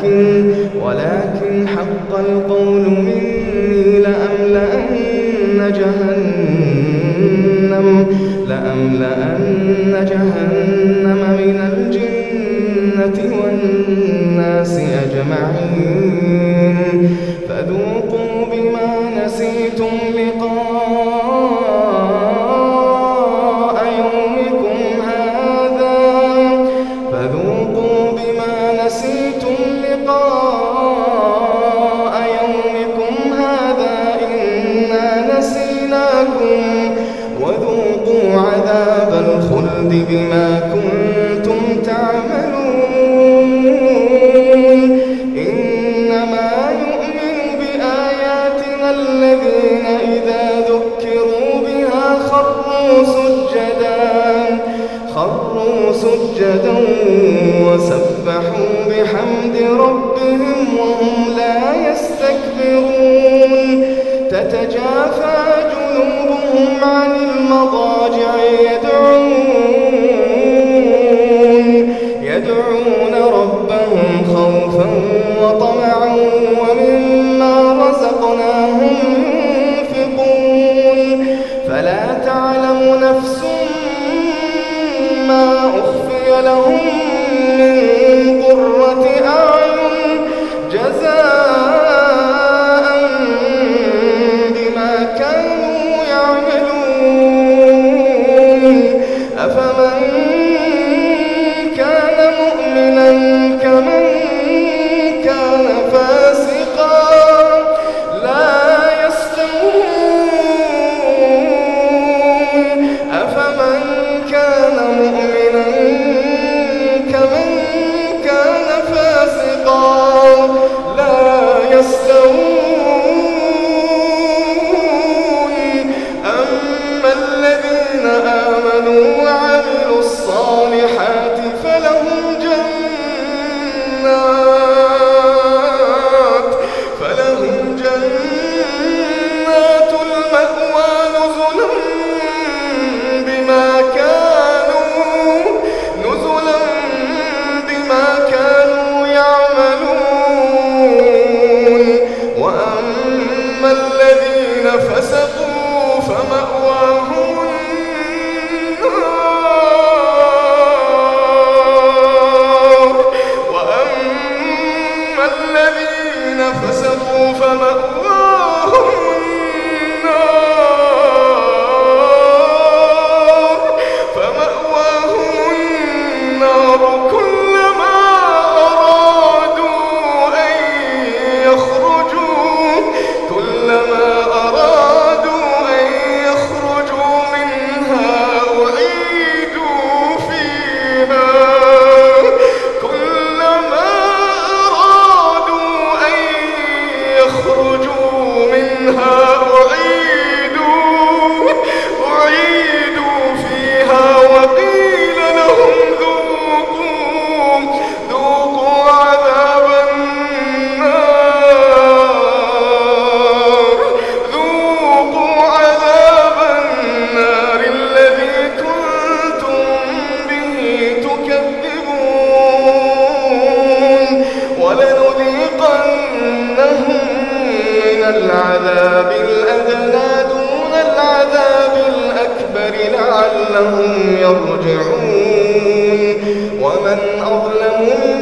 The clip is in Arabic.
ولكن ولكن حق القول مني لأملأن جهنم لأملأن جهنم من الجنة والناس أجمعين. الخلد بما كنتم تعملون. إنما يؤمن بآياتنا الذين إذا ذكروا بها خروا سجدا خروا سجدا وسبحوا بحمد ربهم وهم لا يستكبرون. تتجافى جنوبهم عن المضاجع يدعون أخفي آمنوا وعملوا الصالحات فلهم جنات فلهم جنات المأوى نزلا بما كانوا نزلا بما كانوا يعملون. وأما الذين فسقوا فمأواهم العذاب الأدنى دون العذاب الأكبر لعلهم يرجعون. ومن أظلم